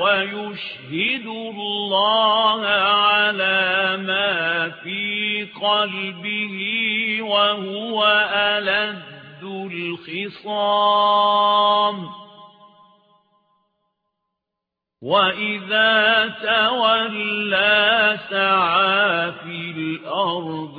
ويشهد الله على ما في قلبه وهو ألد الخصام. وَإِذَا تَوَلَّى سَعَى فِي الْأَرْضِ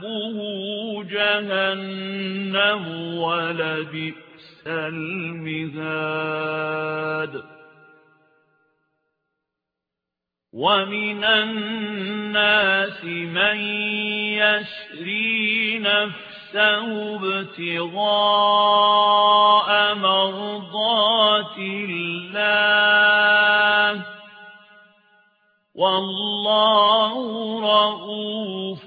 فحسبه جهنم ولبئس المهاد ومن الناس من يشري نفسه ابتغاء مرضات الله والله رؤوف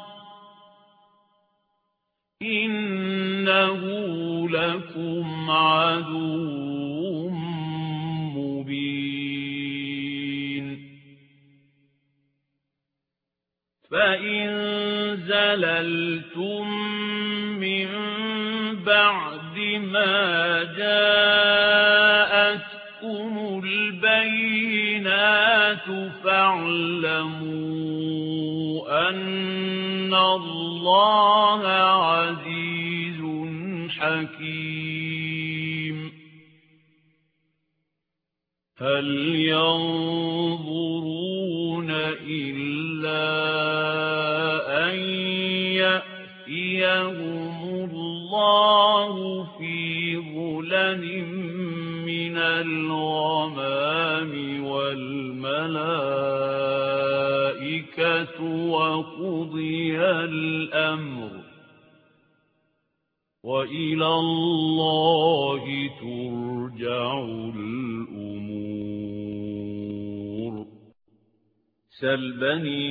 زللتم من بعد ما جاءتكم البينات فاعلموا أن الله عزيز حكيم هل ينظرون إلا وقضي الأمر وإلى الله ترجع الأمور. سل بني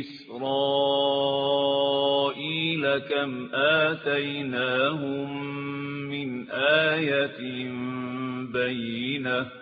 إسرائيل كم آتيناهم من آية بينة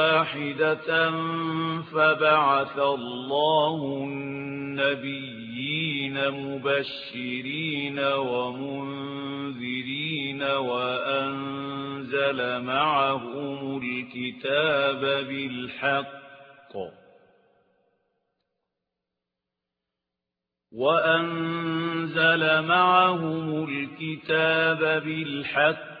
فبعث الله النبيين مبشرين ومنذرين وأنزل معهم الكتاب بالحق وأنزل معهم الكتاب بالحق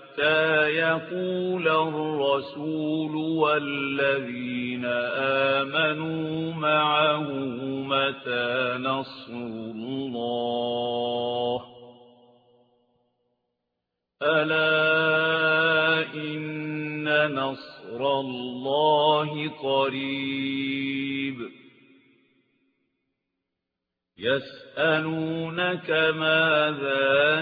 يقول الرسول والذين آمنوا معه متى نصر الله ألا إن نصر الله قريب يسألونك ماذا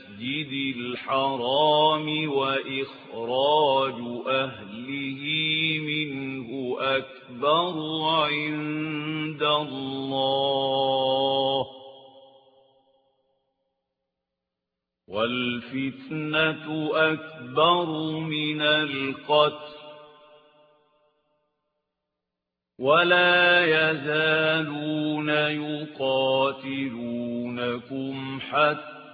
الحرام وإخراج أهله منه أكبر عند الله. والفتنة أكبر من القتل. ولا يزالون يقاتلونكم حتى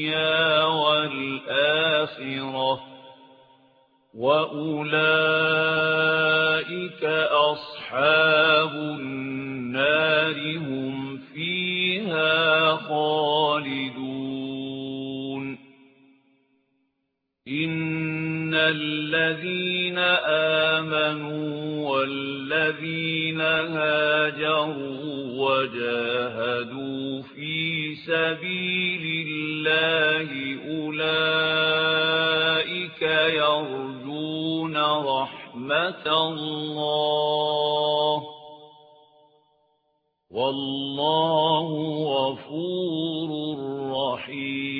الدُّنْيَا وَالْآخِرَةِ وَأُولَئِكَ أَصْحَابُ فِي سَبِيلِ اللَّهِ أُولَئِكَ يَرْجُونَ رَحْمَةَ اللَّهِ وَاللَّهُ غَفُورٌ رَّحِيمٌ